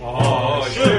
哦，是。